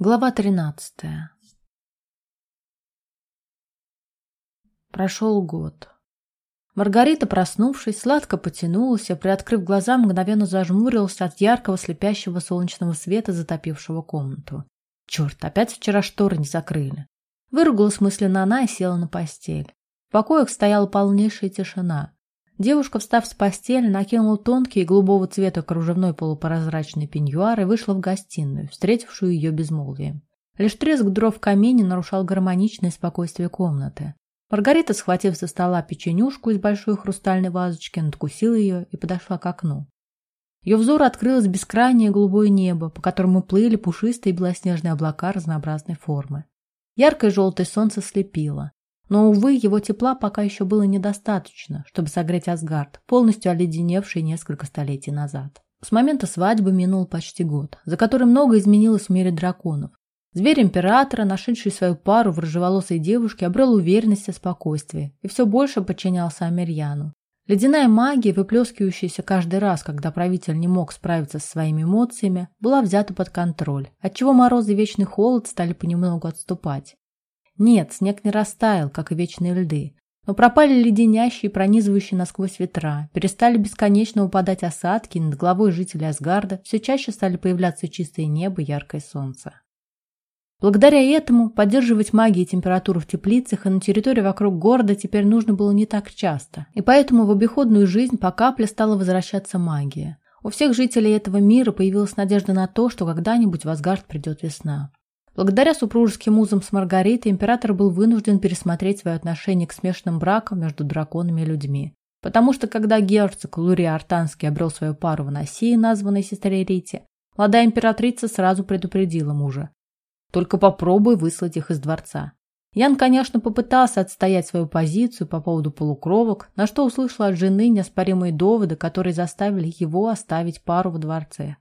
Глава тринадцатая. Прошел год. Маргарита, проснувшись, сладко потянулась и, приоткрыв глаза, мгновенно зажмурилась от яркого слепящего солнечного света, затопившего комнату. Черт, опять вчера шторы не закрыли. Выругалась мысленно она и села на постель. В покоях стояла полнейшая тишина. Девушка, встав с постели, накинула тонкий голубого цвета кружевной полупрозрачный пеньюар и вышла в гостиную, встретившую ее безмолвием. Лишь треск дров в камине нарушал гармоничное спокойствие комнаты. Маргарита, схватив со стола печенюшку из большой хрустальной вазочки, надкусила ее и подошла к окну. Ее взор открылось бескрайнее голубое небо, по которому плыли пушистые белоснежные облака разнообразной формы. Яркое желтое солнце слепило. Но, увы, его тепла пока еще было недостаточно, чтобы согреть Асгард, полностью оледеневший несколько столетий назад. С момента свадьбы минул почти год, за который много изменилось в мире драконов. Зверь императора, нашедший свою пару в рыжеволосой девушке, обрел уверенность и спокойствие и все больше подчинялся Амерьяну. Ледяная магия, выплескивающаяся каждый раз, когда правитель не мог справиться со своими эмоциями, была взята под контроль, отчего мороз и вечный холод стали понемногу отступать. Нет, снег не растаял, как и вечные льды, но пропали леденящие, пронизывающие насквозь ветра, перестали бесконечно упадать осадки, над головой жителей Асгарда все чаще стали появляться чистое небо и яркое солнце. Благодаря этому поддерживать магию и температуру в теплицах и на территории вокруг города теперь нужно было не так часто, и поэтому в обиходную жизнь по капле стала возвращаться магия. У всех жителей этого мира появилась надежда на то, что когда-нибудь в Асгард придет весна. Благодаря супружеским узам с Маргаритой император был вынужден пересмотреть свое отношение к смешанным бракам между драконами и людьми. Потому что когда герцог Лури Артанский обрел свою пару в Носии, названной сестре Рите, молодая императрица сразу предупредила мужа. «Только попробуй выслать их из дворца». Ян, конечно, попытался отстоять свою позицию по поводу полукровок, на что услышал от жены неоспоримые доводы, которые заставили его оставить пару в дворце.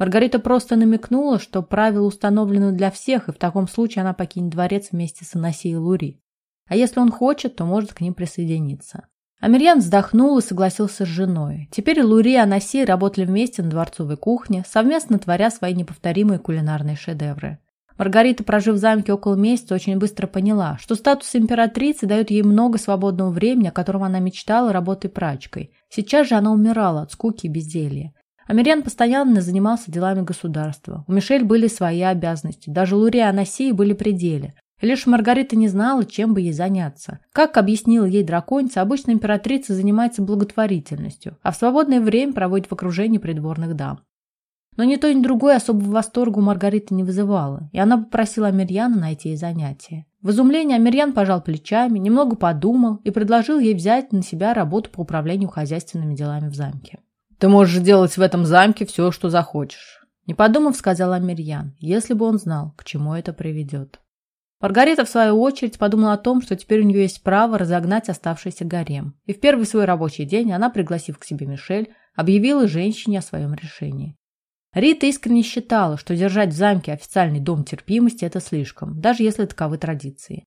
Маргарита просто намекнула, что правила установлены для всех, и в таком случае она покинет дворец вместе с Анасией Лури. А если он хочет, то может к ним присоединиться. Амирьян вздохнул и согласился с женой. Теперь Лури и Анасей работали вместе на дворцовой кухне, совместно творя свои неповторимые кулинарные шедевры. Маргарита, прожив в замке около месяца, очень быстро поняла, что статус императрицы дает ей много свободного времени, о котором она мечтала, работой прачкой. Сейчас же она умирала от скуки и безделья. Амирьян постоянно занимался делами государства. У Мишель были свои обязанности. Даже Лурия и Анасии были пределе. Лишь Маргарита не знала, чем бы ей заняться. Как объяснила ей драконица, обычно императрица занимается благотворительностью, а в свободное время проводит в окружении придворных дам. Но ни то, ни другое особого восторга у Маргариты не вызывало, и она попросила Амирьяна найти ей занятие. В изумлении Амирьян пожал плечами, немного подумал и предложил ей взять на себя работу по управлению хозяйственными делами в замке. Ты можешь делать в этом замке все, что захочешь. Не подумав, сказал Амирьян, если бы он знал, к чему это приведет. Маргарита, в свою очередь, подумала о том, что теперь у нее есть право разогнать оставшийся гарем. И в первый свой рабочий день она, пригласив к себе Мишель, объявила женщине о своем решении. Рита искренне считала, что держать в замке официальный дом терпимости – это слишком, даже если таковы традиции.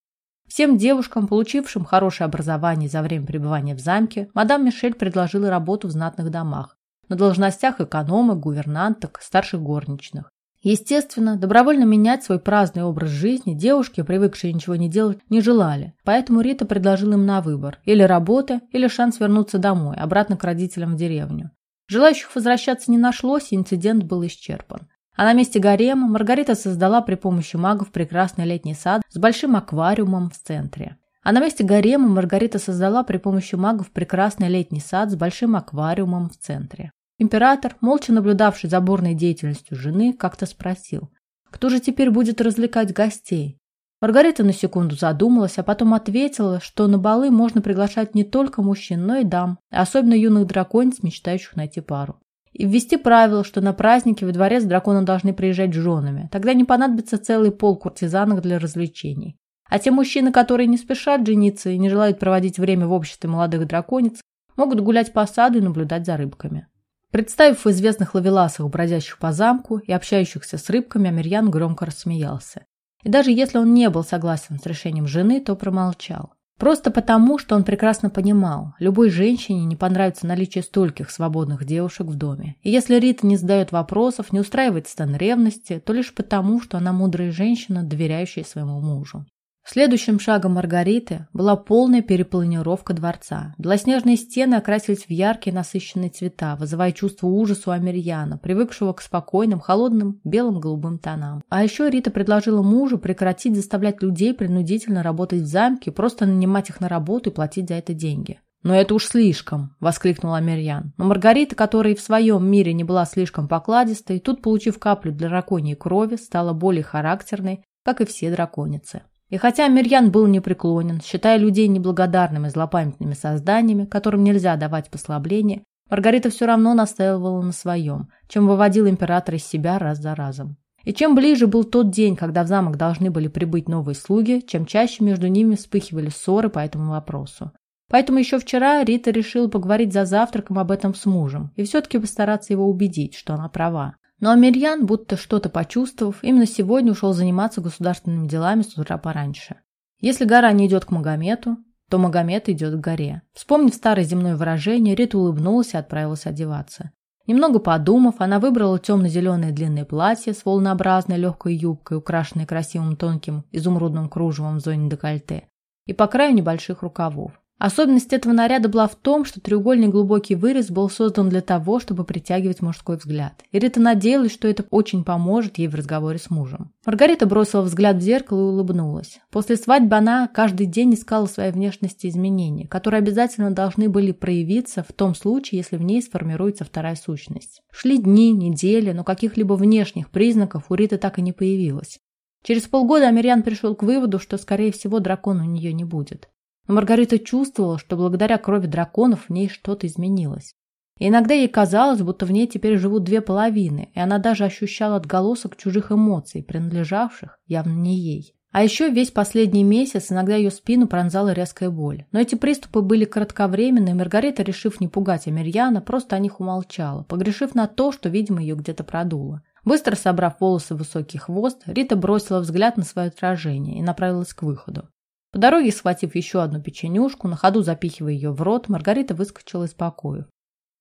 Всем девушкам, получившим хорошее образование за время пребывания в замке, мадам Мишель предложила работу в знатных домах, на должностях экономок, гувернанток, старших горничных. Естественно, добровольно менять свой праздный образ жизни девушки, привыкшие ничего не делать, не желали. Поэтому Рита предложила им на выбор – или работа, или шанс вернуться домой, обратно к родителям в деревню. Желающих возвращаться не нашлось, и инцидент был исчерпан. А на месте гарема Маргарита создала при помощи магов прекрасный летний сад с большим аквариумом в центре. А на месте гарема Маргарита создала при помощи магов прекрасный летний сад с большим аквариумом в центре. Император, молча наблюдавший за бурной деятельностью жены, как-то спросил, кто же теперь будет развлекать гостей? Маргарита на секунду задумалась, а потом ответила, что на балы можно приглашать не только мужчин, но и дам, особенно юных драконец, мечтающих найти пару. И ввести правило, что на праздники во дворец драконы должны приезжать женами. Тогда не понадобится целый пол куртизанок для развлечений. А те мужчины, которые не спешат жениться и не желают проводить время в обществе молодых драконец, могут гулять по саду и наблюдать за рыбками. Представив известных ловеласов, бродящих по замку и общающихся с рыбками, Амирьян громко рассмеялся. И даже если он не был согласен с решением жены, то промолчал. Просто потому, что он прекрасно понимал, любой женщине не понравится наличие стольких свободных девушек в доме. И если Рита не задает вопросов, не устраивает стан ревности, то лишь потому, что она мудрая женщина, доверяющая своему мужу. Следующим шагом Маргариты была полная перепланировка дворца. Белоснежные стены окрасились в яркие насыщенные цвета, вызывая чувство ужаса у Амельяна, привыкшего к спокойным, холодным, белым голубым тонам. А еще Рита предложила мужу прекратить заставлять людей принудительно работать в замке, просто нанимать их на работу и платить за это деньги. «Но это уж слишком!» – воскликнул Амельян. Но Маргарита, которая в своем мире не была слишком покладистой, тут, получив каплю драконьей крови, стала более характерной, как и все драконицы. И хотя Мирьян был непреклонен, считая людей неблагодарными злопамятными созданиями, которым нельзя давать послабление, Маргарита все равно настаивала на своем, чем выводил император из себя раз за разом. И чем ближе был тот день, когда в замок должны были прибыть новые слуги, чем чаще между ними вспыхивали ссоры по этому вопросу. Поэтому еще вчера Рита решила поговорить за завтраком об этом с мужем и все-таки постараться его убедить, что она права. Но Амирьян, будто что-то почувствовав, именно сегодня ушел заниматься государственными делами с утра пораньше. Если гора не идет к Магомету, то Магомед идет к горе. Вспомнив старое земное выражение, Рита улыбнулась и отправилась одеваться. Немного подумав, она выбрала темно-зеленое длинное платье с волнообразной легкой юбкой, украшенной красивым тонким изумрудным кружевом в зоне декольте, и по краю небольших рукавов. Особенность этого наряда была в том, что треугольный глубокий вырез был создан для того, чтобы притягивать мужской взгляд. И Рита надеялась, что это очень поможет ей в разговоре с мужем. Маргарита бросила взгляд в зеркало и улыбнулась. После свадьбы она каждый день искала в своей внешности изменения, которые обязательно должны были проявиться в том случае, если в ней сформируется вторая сущность. Шли дни, недели, но каких-либо внешних признаков у Риты так и не появилось. Через полгода Амирьян пришел к выводу, что, скорее всего, дракона у нее не будет. Но Маргарита чувствовала, что благодаря крови драконов в ней что-то изменилось. И иногда ей казалось, будто в ней теперь живут две половины, и она даже ощущала отголосок чужих эмоций, принадлежавших явно не ей. А еще весь последний месяц иногда ее спину пронзала резкая боль. Но эти приступы были кратковременны, и Маргарита, решив не пугать Амирьяна, просто о них умолчала, погрешив на то, что, видимо, ее где-то продуло. Быстро собрав волосы в высокий хвост, Рита бросила взгляд на свое отражение и направилась к выходу. По дороге, схватив еще одну печенюшку, на ходу запихивая ее в рот, Маргарита выскочила из покоев.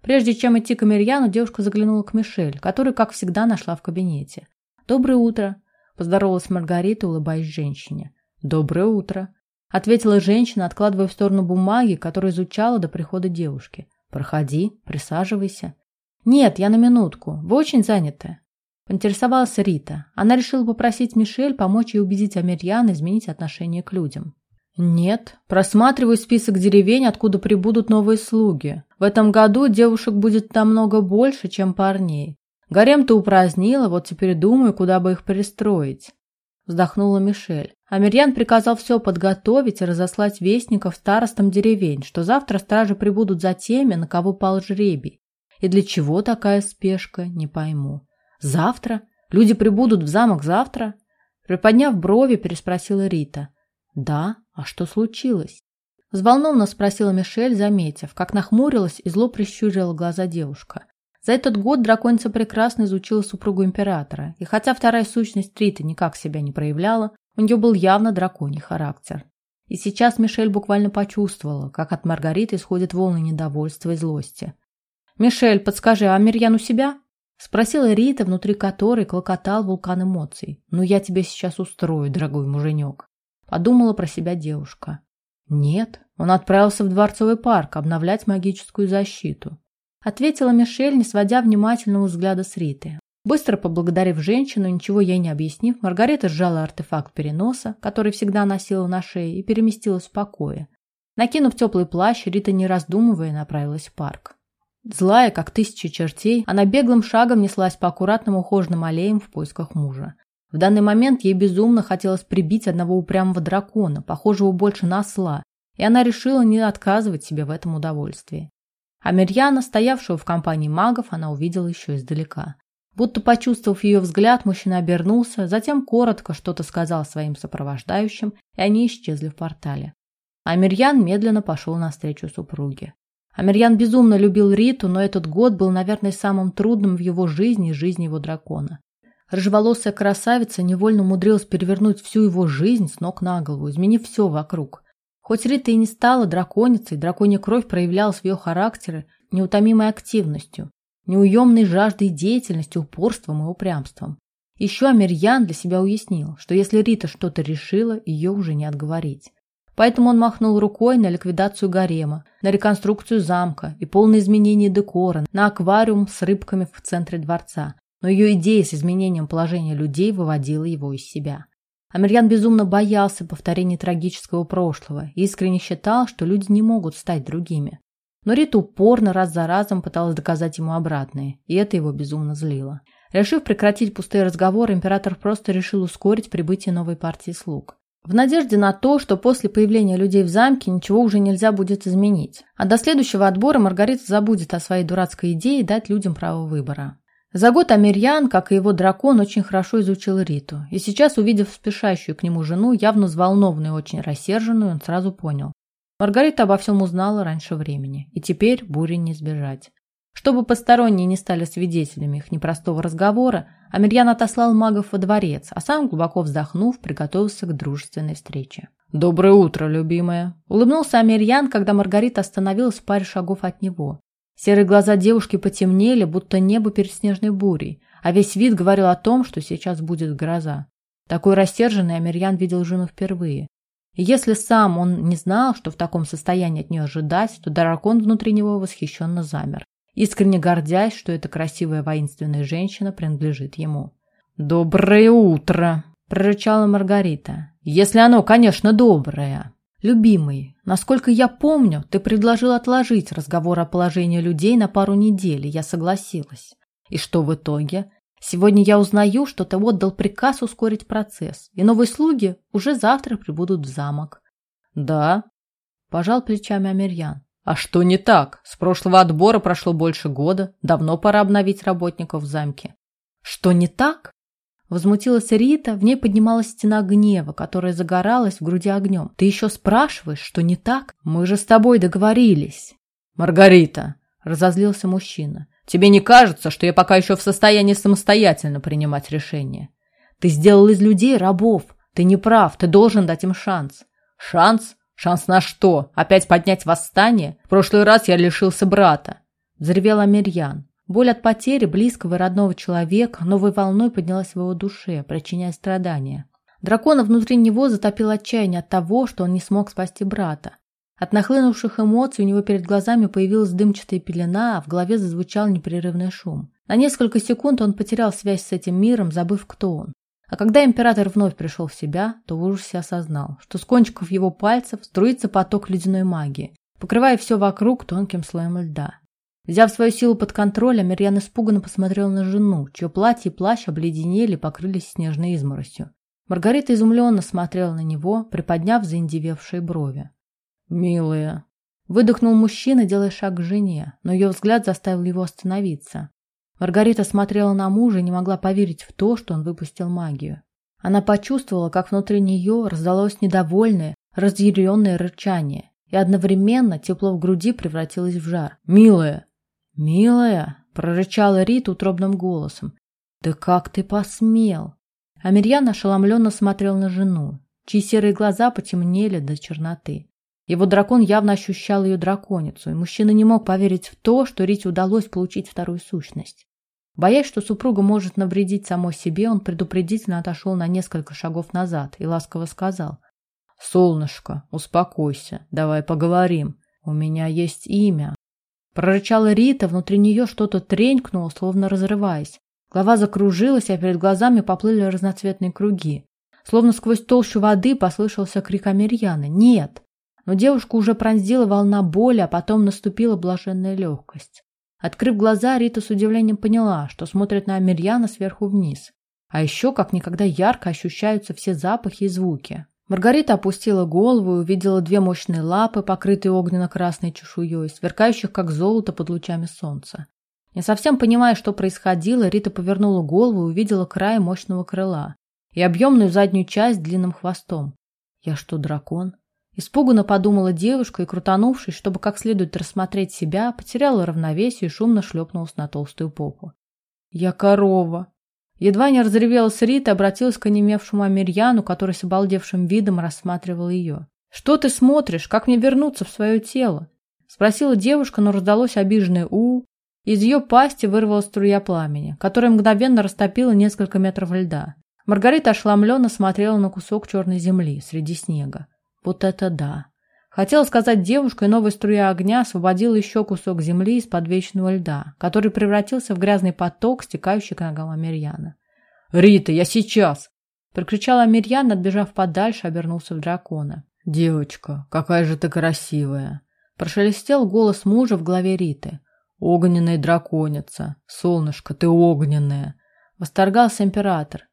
Прежде чем идти к Амирьяну, девушка заглянула к Мишель, которую, как всегда, нашла в кабинете. «Доброе утро!» – поздоровалась Маргарита, улыбаясь женщине. «Доброе утро!» – ответила женщина, откладывая в сторону бумаги, которую изучала до прихода девушки. «Проходи, присаживайся». «Нет, я на минутку. Вы очень заняты?» Поинтересовалась Рита. Она решила попросить Мишель помочь ей убедить Амирьяна изменить отношение к людям. Нет, просматриваю список деревень, откуда прибудут новые слуги. В этом году девушек будет намного больше, чем парней. Гарем-то упразднила, вот теперь думаю, куда бы их пристроить. Вздохнула Мишель. Амирьян приказал все подготовить и разослать вестников старостам деревень, что завтра стражи прибудут за теми, на кого пал жребий. И для чего такая спешка, не пойму. Завтра? Люди прибудут в замок завтра? Приподняв брови, переспросила Рита. Да, а что случилось? Взволнованно спросила Мишель, заметив, как нахмурилась и зло прищурила глаза девушка. За этот год драконица прекрасно изучила супругу императора, и хотя вторая сущность Риты никак себя не проявляла, у нее был явно драконий характер. И сейчас Мишель буквально почувствовала, как от Маргариты исходят волны недовольства и злости. «Мишель, подскажи, а Мирьян у себя?» Спросила Рита, внутри которой клокотал вулкан эмоций. «Ну, я тебе сейчас устрою, дорогой муженек». Подумала про себя девушка. Нет, он отправился в Дворцовый парк обновлять магическую защиту. Ответила Мишель, не сводя внимательного взгляда с Риты. Быстро поблагодарив женщину, ничего ей не объяснив, Маргарита сжала артефакт переноса, который всегда носила на шее, и переместилась в покое. Накинув теплый плащ, Рита, не раздумывая, направилась в парк. Злая, как тысяча чертей, она беглым шагом неслась по аккуратным ухоженным аллеям в поисках мужа. В данный момент ей безумно хотелось прибить одного упрямого дракона, похожего больше на осла, и она решила не отказывать себе в этом удовольствии. А Мирьяна, стоявшего в компании магов, она увидела еще издалека. Будто почувствовав ее взгляд, мужчина обернулся, затем коротко что-то сказал своим сопровождающим, и они исчезли в портале. А Мирьян медленно пошел навстречу супруге. Амирьян безумно любил Риту, но этот год был, наверное, самым трудным в его жизни и жизни его дракона. Рыжеволосая красавица невольно умудрилась перевернуть всю его жизнь с ног на голову, изменив все вокруг. Хоть Рита и не стала драконицей, драконья кровь проявлялась в ее характере неутомимой активностью, неуемной жаждой деятельности, упорством и упрямством. Еще Амирьян для себя уяснил, что если Рита что-то решила, ее уже не отговорить. Поэтому он махнул рукой на ликвидацию гарема, на реконструкцию замка и полное изменение декора, на аквариум с рыбками в центре дворца. Но ее идея с изменением положения людей выводила его из себя. Амирьян безумно боялся повторения трагического прошлого и искренне считал, что люди не могут стать другими. Но Рита упорно раз за разом пыталась доказать ему обратное, и это его безумно злило. Решив прекратить пустые разговоры, император просто решил ускорить прибытие новой партии слуг. В надежде на то, что после появления людей в замке ничего уже нельзя будет изменить. А до следующего отбора Маргарита забудет о своей дурацкой идее дать людям право выбора. За год Амирьян, как и его дракон, очень хорошо изучил Риту. И сейчас, увидев спешащую к нему жену, явно взволнованную и очень рассерженную, он сразу понял. Маргарита обо всем узнала раньше времени, и теперь бури не избежать. Чтобы посторонние не стали свидетелями их непростого разговора, Амирьян отослал магов во дворец, а сам, глубоко вздохнув, приготовился к дружественной встрече. «Доброе утро, любимая!» Улыбнулся Амирьян, когда Маргарита остановилась в паре шагов от него. Серые глаза девушки потемнели, будто небо перед снежной бурей, а весь вид говорил о том, что сейчас будет гроза. Такой рассерженный Амирьян видел жену впервые. И если сам он не знал, что в таком состоянии от нее ожидать, то дракон внутри него восхищенно замер, искренне гордясь, что эта красивая воинственная женщина принадлежит ему. «Доброе утро!» – прорычала Маргарита. «Если оно, конечно, доброе!» «Любимый, насколько я помню, ты предложил отложить разговор о положении людей на пару недель, и я согласилась. И что в итоге? Сегодня я узнаю, что ты отдал приказ ускорить процесс, и новые слуги уже завтра прибудут в замок. Да, пожал плечами Амирьян. А что не так? С прошлого отбора прошло больше года, давно пора обновить работников в замке. Что не так? Возмутилась Рита, в ней поднималась стена гнева, которая загоралась в груди огнем. Ты еще спрашиваешь, что не так? Мы же с тобой договорились. Маргарита, разозлился мужчина. Тебе не кажется, что я пока еще в состоянии самостоятельно принимать решения? Ты сделал из людей рабов. Ты не прав, ты должен дать им шанс. Шанс? Шанс на что? Опять поднять восстание? В прошлый раз я лишился брата. Взревел Амирьян. Боль от потери близкого и родного человека новой волной поднялась в его душе, причиняя страдания. Дракона внутри него затопил отчаяние от того, что он не смог спасти брата. От нахлынувших эмоций у него перед глазами появилась дымчатая пелена, а в голове зазвучал непрерывный шум. На несколько секунд он потерял связь с этим миром, забыв, кто он. А когда император вновь пришел в себя, то в ужасе осознал, что с кончиков его пальцев струится поток ледяной магии, покрывая все вокруг тонким слоем льда. Взяв свою силу под контроль, Амирьян испуганно посмотрел на жену, чье платье и плащ обледенели и покрылись снежной изморосью. Маргарита изумленно смотрела на него, приподняв заиндевевшие брови. «Милая!» Выдохнул мужчина, делая шаг к жене, но ее взгляд заставил его остановиться. Маргарита смотрела на мужа и не могла поверить в то, что он выпустил магию. Она почувствовала, как внутри нее раздалось недовольное, разъяренное рычание, и одновременно тепло в груди превратилось в жар. «Милая!» «Милая!» – прорычала Рита утробным голосом. «Да как ты посмел?» Амирьян ошеломленно смотрел на жену, чьи серые глаза потемнели до черноты. Его дракон явно ощущал ее драконицу, и мужчина не мог поверить в то, что Рите удалось получить вторую сущность. Боясь, что супруга может навредить самой себе, он предупредительно отошел на несколько шагов назад и ласково сказал. «Солнышко, успокойся, давай поговорим. У меня есть имя». Прорычала Рита, внутри нее что-то тренькнуло, словно разрываясь. Голова закружилась, а перед глазами поплыли разноцветные круги. Словно сквозь толщу воды послышался крик Амирьяны. «Нет!» Но девушку уже пронзила волна боли, а потом наступила блаженная легкость. Открыв глаза, Рита с удивлением поняла, что смотрит на Амирьяна сверху вниз. А еще как никогда ярко ощущаются все запахи и звуки. Маргарита опустила голову и увидела две мощные лапы, покрытые огненно-красной чешуей, сверкающих как золото под лучами солнца. Не совсем понимая, что происходило, Рита повернула голову и увидела край мощного крыла и объемную заднюю часть длинным хвостом. «Я что, дракон?» Испуганно подумала девушка и, крутанувшись, чтобы как следует рассмотреть себя, потеряла равновесие и шумно шлепнулась на толстую попу. «Я корова!» Едва не разревелась Рита обратилась к онемевшему Амирьяну, который с обалдевшим видом рассматривал ее. «Что ты смотришь? Как мне вернуться в свое тело?» Спросила девушка, но раздалось обиженное «у». Из ее пасти вырвалась струя пламени, которая мгновенно растопила несколько метров льда. Маргарита ошеломленно смотрела на кусок черной земли среди снега. Вот это да! Хотела сказать девушка, и новая струя огня освободила еще кусок земли из подвечного льда, который превратился в грязный поток, стекающий к ногам Амирьяна. «Рита, я сейчас!» — прокричал Амирьян, отбежав подальше, обернулся в дракона. «Девочка, какая же ты красивая!» Прошелестел голос мужа в голове Риты. «Огненная драконица! Солнышко, ты огненная!» Восторгался император.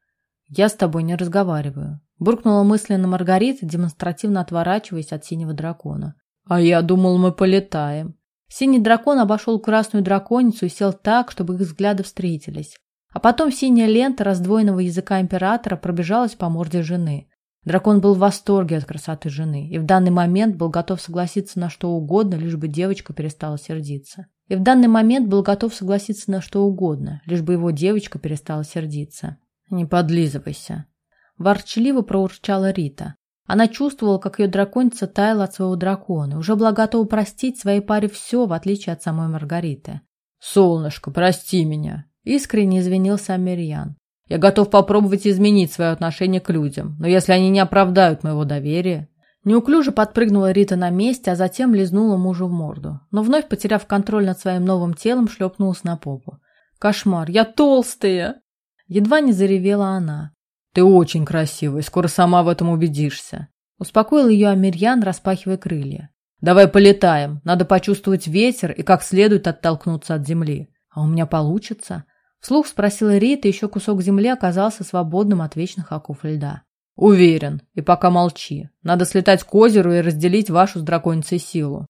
«Я с тобой не разговариваю. Буркнула мысленно Маргарита, демонстративно отворачиваясь от синего дракона. «А я думал, мы полетаем». Синий дракон обошел красную драконицу и сел так, чтобы их взгляды встретились. А потом синяя лента раздвоенного языка императора пробежалась по морде жены. Дракон был в восторге от красоты жены и в данный момент был готов согласиться на что угодно, лишь бы девочка перестала сердиться. И в данный момент был готов согласиться на что угодно, лишь бы его девочка перестала сердиться. «Не подлизывайся», Ворчливо проурчала Рита. Она чувствовала, как ее драконица таяла от своего дракона, уже была готова простить своей паре все, в отличие от самой Маргариты. «Солнышко, прости меня!» Искренне извинился Амирьян. «Я готов попробовать изменить свое отношение к людям, но если они не оправдают моего доверия...» Неуклюже подпрыгнула Рита на месте, а затем лизнула мужу в морду, но вновь, потеряв контроль над своим новым телом, шлепнулась на попу. «Кошмар! Я толстая!» Едва не заревела она. «Ты очень красивая, скоро сама в этом убедишься», — успокоил ее Амирьян, распахивая крылья. «Давай полетаем, надо почувствовать ветер и как следует оттолкнуться от земли. А у меня получится?» Вслух спросила Рита, еще кусок земли оказался свободным от вечных оков льда. «Уверен. И пока молчи. Надо слетать к озеру и разделить вашу с драконицей силу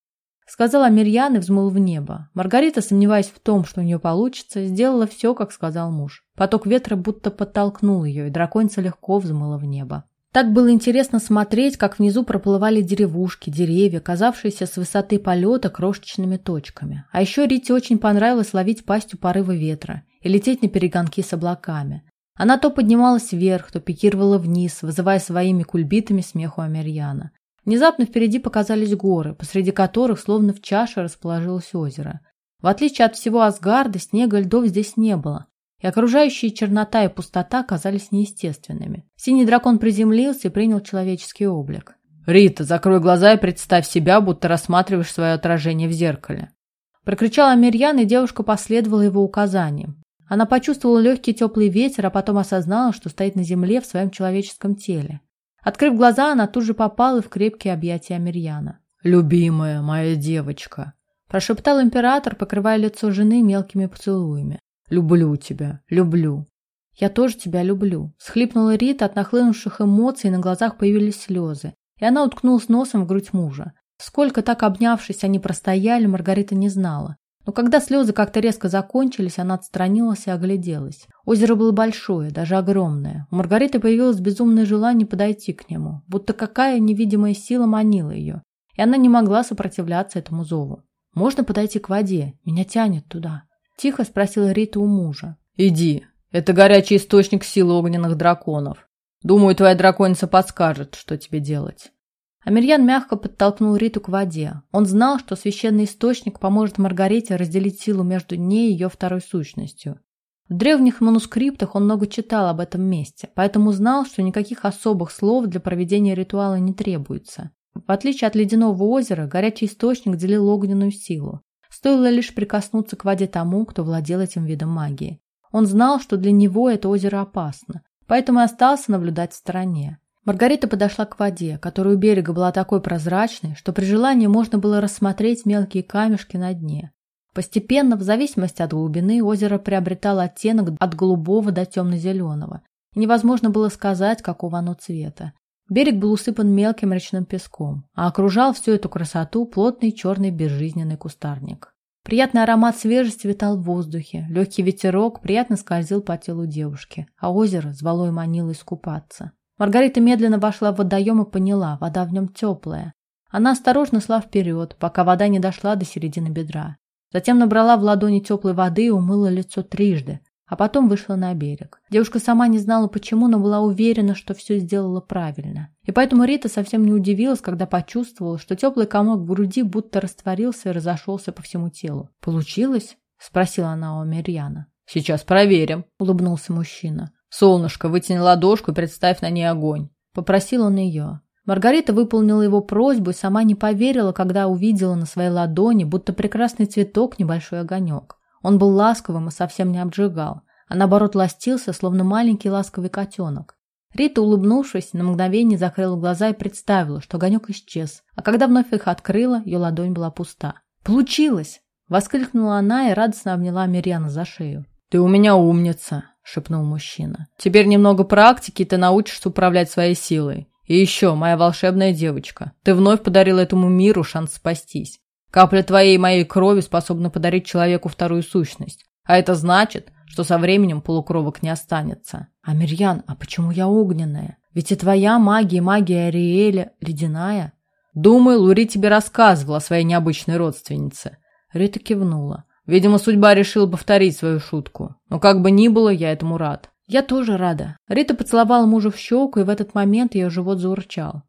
сказал Амирьян и взмыл в небо. Маргарита, сомневаясь в том, что у нее получится, сделала все, как сказал муж. Поток ветра будто подтолкнул ее, и драконица легко взмыла в небо. Так было интересно смотреть, как внизу проплывали деревушки, деревья, казавшиеся с высоты полета крошечными точками. А еще Рите очень понравилось ловить пастью порывы ветра и лететь на перегонки с облаками. Она то поднималась вверх, то пикировала вниз, вызывая своими кульбитами смеху Амирьяна. Внезапно впереди показались горы, посреди которых, словно в чаше, расположилось озеро. В отличие от всего Асгарда, снега и льдов здесь не было, и окружающие чернота и пустота казались неестественными. Синий дракон приземлился и принял человеческий облик. «Рита, закрой глаза и представь себя, будто рассматриваешь свое отражение в зеркале». Прокричал Амирьян, и девушка последовала его указаниям. Она почувствовала легкий теплый ветер, а потом осознала, что стоит на земле в своем человеческом теле. Открыв глаза, она тут же попала в крепкие объятия Мирьяна. «Любимая моя девочка!» Прошептал император, покрывая лицо жены мелкими поцелуями. «Люблю тебя, люблю!» «Я тоже тебя люблю!» Схлипнула Рита от нахлынувших эмоций, на глазах появились слезы, и она уткнулась носом в грудь мужа. Сколько так обнявшись они простояли, Маргарита не знала. Но когда слезы как-то резко закончились, она отстранилась и огляделась. Озеро было большое, даже огромное. У Маргариты появилось безумное желание подойти к нему, будто какая невидимая сила манила ее, и она не могла сопротивляться этому зову. «Можно подойти к воде? Меня тянет туда». Тихо спросила Рита у мужа. «Иди. Это горячий источник силы огненных драконов. Думаю, твоя драконица подскажет, что тебе делать». Амирьян мягко подтолкнул Риту к воде. Он знал, что священный источник поможет Маргарите разделить силу между ней и ее второй сущностью. В древних манускриптах он много читал об этом месте, поэтому знал, что никаких особых слов для проведения ритуала не требуется. В отличие от ледяного озера, горячий источник делил огненную силу. Стоило лишь прикоснуться к воде тому, кто владел этим видом магии. Он знал, что для него это озеро опасно, поэтому и остался наблюдать в стороне. Маргарита подошла к воде, которая у берега была такой прозрачной, что при желании можно было рассмотреть мелкие камешки на дне. Постепенно, в зависимости от глубины, озеро приобретало оттенок от голубого до темно-зеленого. Невозможно было сказать, какого оно цвета. Берег был усыпан мелким речным песком, а окружал всю эту красоту плотный черный безжизненный кустарник. Приятный аромат свежести витал в воздухе, легкий ветерок приятно скользил по телу девушки, а озеро звало и манило искупаться. Маргарита медленно вошла в водоем и поняла, вода в нем теплая. Она осторожно шла вперед, пока вода не дошла до середины бедра. Затем набрала в ладони теплой воды и умыла лицо трижды, а потом вышла на берег. Девушка сама не знала почему, но была уверена, что все сделала правильно. И поэтому Рита совсем не удивилась, когда почувствовала, что теплый комок в груди будто растворился и разошелся по всему телу. «Получилось?» – спросила она у Мирьяна. «Сейчас проверим», – улыбнулся мужчина. «Солнышко, вытяни ладошку и представь на ней огонь». Попросил он ее. Маргарита выполнила его просьбу и сама не поверила, когда увидела на своей ладони, будто прекрасный цветок, небольшой огонек. Он был ласковым и совсем не обжигал, а наоборот ластился, словно маленький ласковый котенок. Рита, улыбнувшись, на мгновение закрыла глаза и представила, что огонек исчез, а когда вновь их открыла, ее ладонь была пуста. «Получилось!» – воскликнула она и радостно обняла Мирьяна за шею. «Ты у меня умница!» – шепнул мужчина. «Теперь немного практики, и ты научишься управлять своей силой. И еще, моя волшебная девочка, ты вновь подарила этому миру шанс спастись. Капля твоей и моей крови способна подарить человеку вторую сущность. А это значит, что со временем полукровок не останется. А Мирьян, а почему я огненная? Ведь и твоя магия, магия Ариэля ледяная. Думаю, Лури тебе рассказывала о своей необычной родственнице. Рита кивнула. Видимо, судьба решила повторить свою шутку. Но как бы ни было, я этому рад. Я тоже рада. Рита поцеловала мужа в щеку, и в этот момент ее живот заурчал.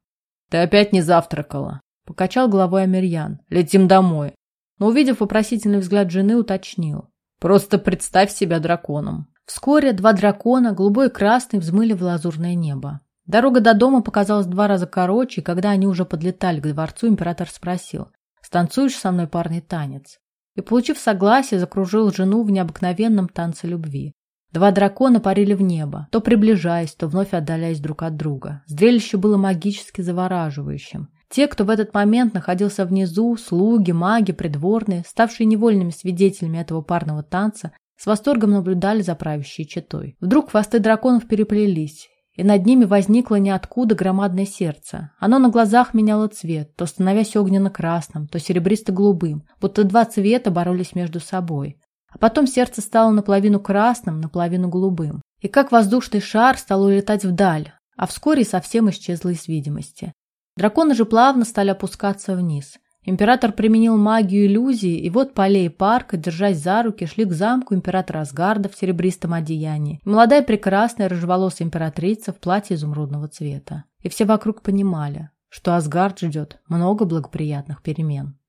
Ты опять не завтракала. Покачал головой Амирьян. Летим домой. Но, увидев вопросительный взгляд жены, уточнил. Просто представь себя драконом. Вскоре два дракона, голубой и красный, взмыли в лазурное небо. Дорога до дома показалась два раза короче, и когда они уже подлетали к дворцу, император спросил, «Станцуешь со мной парный танец?» И, получив согласие, закружил жену в необыкновенном танце любви. Два дракона парили в небо, то приближаясь, то вновь отдаляясь друг от друга. Зрелище было магически завораживающим. Те, кто в этот момент находился внизу, слуги, маги, придворные, ставшие невольными свидетелями этого парного танца, с восторгом наблюдали за правящей четой. Вдруг хвосты драконов переплелись, и над ними возникло ниоткуда громадное сердце. Оно на глазах меняло цвет, то становясь огненно-красным, то серебристо-голубым, будто два цвета боролись между собой. А потом сердце стало наполовину красным, наполовину голубым. И как воздушный шар стал улетать вдаль, а вскоре совсем исчезло из видимости. Драконы же плавно стали опускаться вниз. Император применил магию иллюзии, и вот по аллее парка, держась за руки, шли к замку императора Асгарда в серебристом одеянии. Молодая прекрасная рыжеволосая императрица в платье изумрудного цвета. И все вокруг понимали, что Асгард ждет много благоприятных перемен.